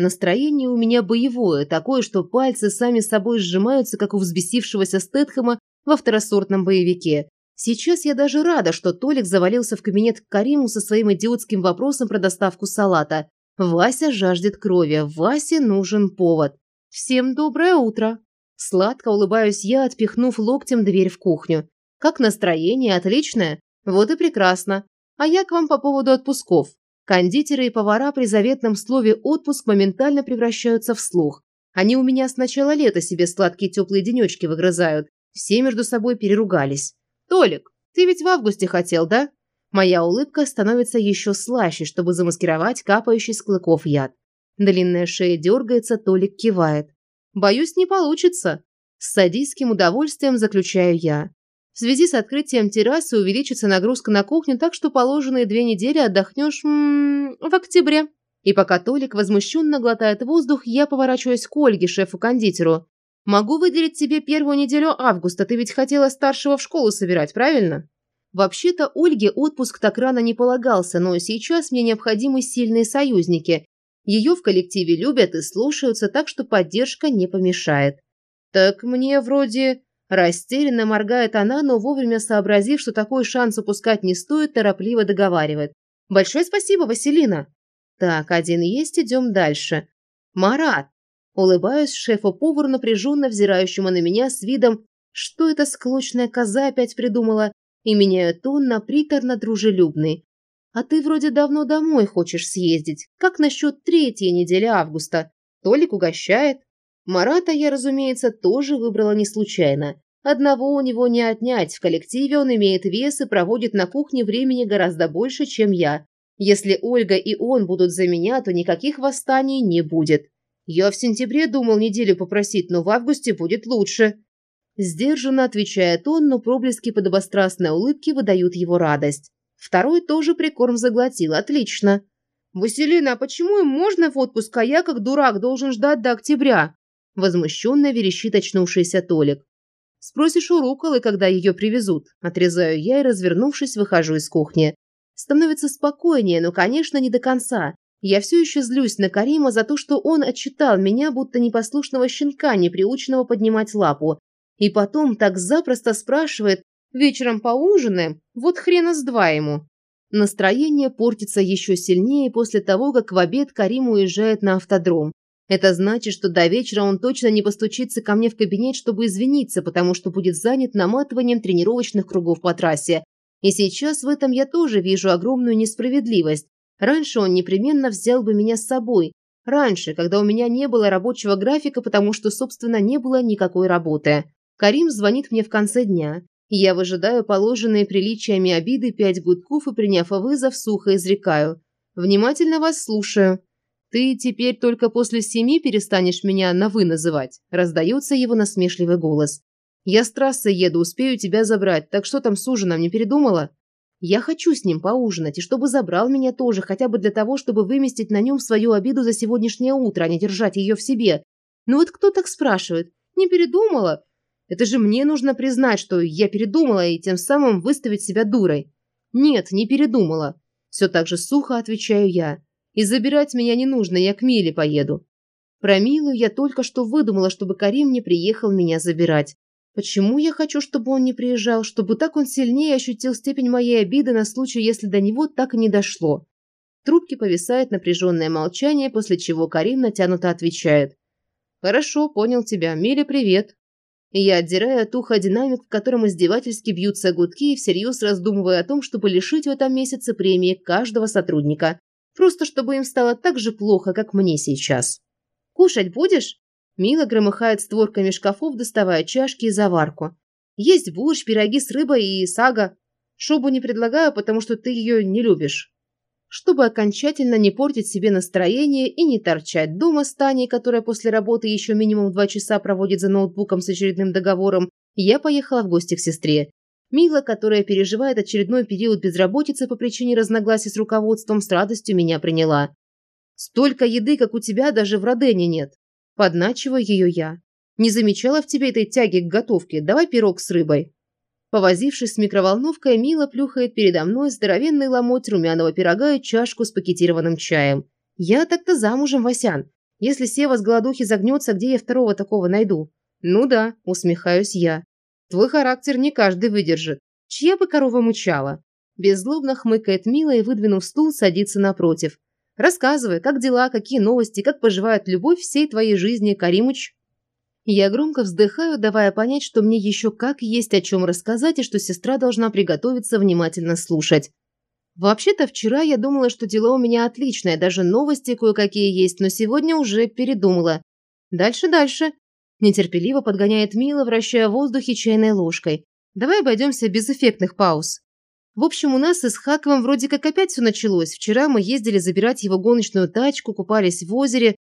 Настроение у меня боевое, такое, что пальцы сами собой сжимаются, как у взбесившегося Стэтхэма во второсортном боевике. Сейчас я даже рада, что Толик завалился в кабинет к Кариму со своим идиотским вопросом про доставку салата. Вася жаждет крови, Васе нужен повод. Всем доброе утро. Сладко улыбаюсь я, отпихнув локтем дверь в кухню. Как настроение? Отличное? Вот и прекрасно. А я к вам по поводу отпусков. Кондитеры и повара при заветном слове «отпуск» моментально превращаются в слух. Они у меня с начала лета себе сладкие теплые денечки выгрызают. Все между собой переругались. «Толик, ты ведь в августе хотел, да?» Моя улыбка становится еще слаще, чтобы замаскировать капающий с клыков яд. Длинная шея дергается, Толик кивает. «Боюсь, не получится». С садистским удовольствием заключаю я. В связи с открытием террасы увеличится нагрузка на кухню, так что положенные две недели отдохнешь м -м, в октябре. И пока Толик возмущенно глотает воздух, я поворачиваюсь к Ольге, шефу-кондитеру. «Могу выделить тебе первую неделю августа, ты ведь хотела старшего в школу собирать, правильно?» Вообще-то Ольге отпуск так рано не полагался, но сейчас мне необходимы сильные союзники. Ее в коллективе любят и слушаются, так что поддержка не помешает. «Так мне вроде...» Растерянно моргает она, но вовремя сообразив, что такой шанс упускать не стоит, торопливо договаривает. «Большое спасибо, Василина!» «Так, один есть, идем дальше». «Марат!» Улыбаюсь шефу-повару, напряженно взирающему на меня с видом «Что эта склочная коза опять придумала?» и меняю тон на приторно-дружелюбный. «А ты вроде давно домой хочешь съездить. Как насчет третьей недели августа? Толик угощает?» Марата я, разумеется, тоже выбрала не случайно. Одного у него не отнять, в коллективе он имеет вес и проводит на кухне времени гораздо больше, чем я. Если Ольга и он будут за меня, то никаких восстаний не будет. Я в сентябре думал неделю попросить, но в августе будет лучше. Сдержанно отвечает он, но проблески подобострастной улыбки выдают его радость. Второй тоже прикорм заглотил. Отлично. «Василина, а почему им можно в отпуск, а я, как дурак, должен ждать до октября?» Возмущенно верещит очнувшийся Толик. Спросишь у Руколы, когда ее привезут. Отрезаю я и, развернувшись, выхожу из кухни. Становится спокойнее, но, конечно, не до конца. Я все еще злюсь на Карима за то, что он отчитал меня, будто непослушного щенка, неприученного поднимать лапу. И потом так запросто спрашивает, вечером поужинаем? Вот хрена с два ему. Настроение портится еще сильнее после того, как в обед Карим уезжает на автодром. Это значит, что до вечера он точно не постучится ко мне в кабинет, чтобы извиниться, потому что будет занят наматыванием тренировочных кругов по трассе. И сейчас в этом я тоже вижу огромную несправедливость. Раньше он непременно взял бы меня с собой. Раньше, когда у меня не было рабочего графика, потому что, собственно, не было никакой работы. Карим звонит мне в конце дня. Я выжидаю положенные приличиями обиды пять гудков и, приняв вызов, сухо изрекаю. «Внимательно вас слушаю». «Ты теперь только после семи перестанешь меня на «вы» называть?» – раздается его насмешливый голос. «Я с трассы еду, успею тебя забрать, так что там с ужином, не передумала?» «Я хочу с ним поужинать, и чтобы забрал меня тоже, хотя бы для того, чтобы выместить на нем свою обиду за сегодняшнее утро, а не держать ее в себе. Ну вот кто так спрашивает? Не передумала? Это же мне нужно признать, что я передумала и тем самым выставить себя дурой. Нет, не передумала. Все так же сухо отвечаю я. И забирать меня не нужно, я к Миле поеду. Про Милу я только что выдумала, чтобы Карим не приехал меня забирать. Почему я хочу, чтобы он не приезжал? Чтобы так он сильнее ощутил степень моей обиды на случай, если до него так и не дошло. В трубке повисает напряженное молчание, после чего Карим натянуто отвечает. «Хорошо, понял тебя. Миле привет». И я отдираю от уха динамик, в котором издевательски бьются гудки, и всерьез раздумывая о том, чтобы лишить в этом месяце премии каждого сотрудника. Просто чтобы им стало так же плохо, как мне сейчас. «Кушать будешь?» Мила громыхает створками шкафов, доставая чашки и заварку. «Есть борщ, пироги с рыбой и сага. Шубу не предлагаю, потому что ты ее не любишь». Чтобы окончательно не портить себе настроение и не торчать дома с Таней, которая после работы еще минимум два часа проводит за ноутбуком с очередным договором, я поехала в гости к сестре. Мила, которая переживает очередной период безработицы по причине разногласий с руководством, с радостью меня приняла. «Столько еды, как у тебя, даже в Родене нет!» Подначиваю ее я. «Не замечала в тебе этой тяги к готовке. Давай пирог с рыбой». Повозившись с микроволновкой, Мила плюхает передо мной здоровенный ломоть румяного пирога и чашку с пакетированным чаем. «Я так-то замужем, Васян. Если Сева с голодухи загнется, где я второго такого найду? Ну да, усмехаюсь я. Твой характер не каждый выдержит. Чья бы корова мучала? Беззлобно хмыкает Мила и, выдвинув стул, садится напротив. Рассказывай, как дела, какие новости, как поживает любовь всей твоей жизни, Каримыч. Я громко вздыхаю, давая понять, что мне еще как есть о чем рассказать и что сестра должна приготовиться внимательно слушать. Вообще-то вчера я думала, что дела у меня отличные, даже новости кое-какие есть, но сегодня уже передумала. Дальше, дальше. Нетерпеливо подгоняет Мила, вращая в воздухе чайной ложкой. Давай обойдемся без эффектных пауз. В общем, у нас с Хаковым вроде как опять все началось. Вчера мы ездили забирать его гоночную тачку, купались в озере,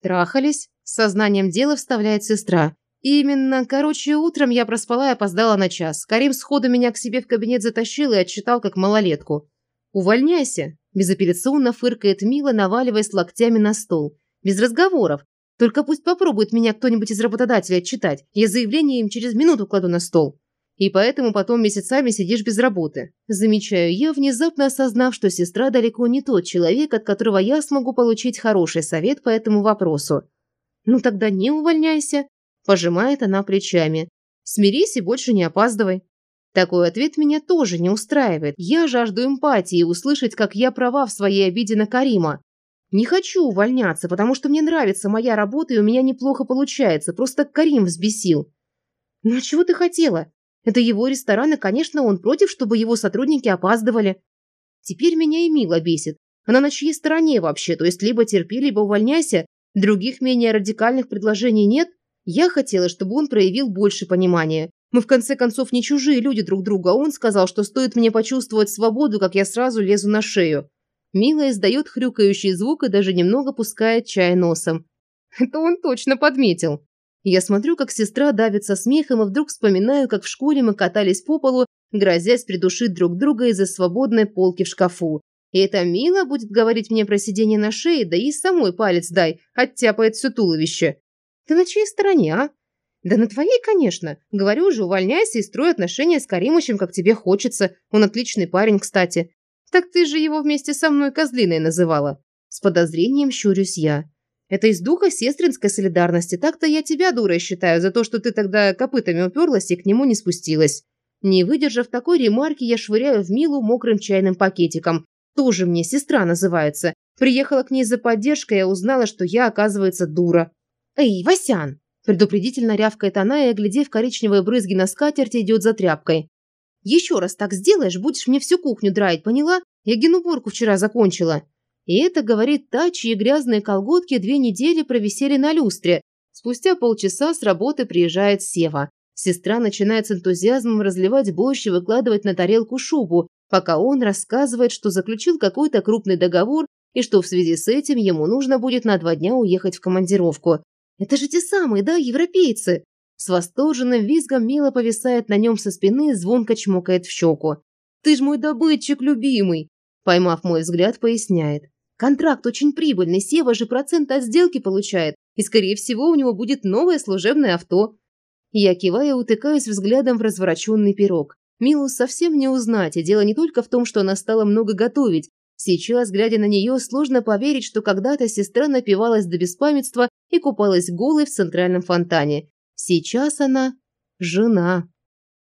трахались. С сознанием дела вставляет сестра. Именно. Короче, утром я проспала и опоздала на час. Карим сходу меня к себе в кабинет затащил и отчитал как малолетку. «Увольняйся!» – безапелляционно фыркает Мила, наваливаясь локтями на стол. «Без разговоров. Только пусть попробует меня кто-нибудь из работодателей отчитать. Я заявление им через минуту кладу на стол. И поэтому потом месяцами сидишь без работы. Замечаю я, внезапно осознав, что сестра далеко не тот человек, от которого я смогу получить хороший совет по этому вопросу. «Ну тогда не увольняйся», – пожимает она плечами. «Смирись и больше не опаздывай». Такой ответ меня тоже не устраивает. Я жажду эмпатии услышать, как я права в своей обиде на Карима. Не хочу увольняться, потому что мне нравится моя работа и у меня неплохо получается. Просто Карим взбесил. Ну а чего ты хотела? Это его ресторан, и, конечно, он против, чтобы его сотрудники опаздывали. Теперь меня и Мила бесит. Она на чьей стороне вообще? То есть либо терпи, либо увольняйся. Других менее радикальных предложений нет. Я хотела, чтобы он проявил больше понимания. Мы в конце концов не чужие люди друг другу, а он сказал, что стоит мне почувствовать свободу, как я сразу лезу на шею. Мила издает хрюкающий звук и даже немного пускает чай носом. Это он точно подметил. Я смотрю, как сестра давится смехом, и вдруг вспоминаю, как в школе мы катались по полу, грозясь придушить друг друга из-за свободной полки в шкафу. И это Мила будет говорить мне про сидение на шее, да и самой палец дай, оттяпает все туловище. Ты на чьей стороне, а? Да на твоей, конечно. Говорю же, увольняйся и строй отношения с Каримычем, как тебе хочется. Он отличный парень, кстати. Так ты же его вместе со мной козлиной называла. С подозрением щурюсь я. Это из духа сестринской солидарности. Так-то я тебя дурой считаю за то, что ты тогда копытами уперлась и к нему не спустилась. Не выдержав такой ремарки, я швыряю в Милу мокрым чайным пакетиком. Тоже мне сестра называется. Приехала к ней за поддержкой и узнала, что я, оказывается, дура. «Эй, Васян!» Предупредительно рявкает она и, оглядев коричневые брызги на скатерти, идет за тряпкой. «Еще раз так сделаешь, будешь мне всю кухню драить, поняла? Я генуборку вчера закончила». И это говорит та, чьи грязные колготки две недели провисели на люстре. Спустя полчаса с работы приезжает Сева. Сестра начинает с энтузиазмом разливать борщ и выкладывать на тарелку шубу, пока он рассказывает, что заключил какой-то крупный договор и что в связи с этим ему нужно будет на два дня уехать в командировку. «Это же те самые, да, европейцы?» С восторженным визгом Мила повисает на нем со спины и звонко чмокает в щеку. «Ты ж мой добытчик любимый!» Поймав мой взгляд, поясняет. Контракт очень прибыльный, Сева же процент от сделки получает, и, скорее всего, у него будет новое служебное авто. Я киваю, утыкаюсь взглядом в развороченный пирог. Милу совсем не узнать, и дело не только в том, что она стала много готовить. Сейчас, глядя на нее, сложно поверить, что когда-то сестра напивалась до беспамятства и купалась голой в центральном фонтане. Сейчас она жена.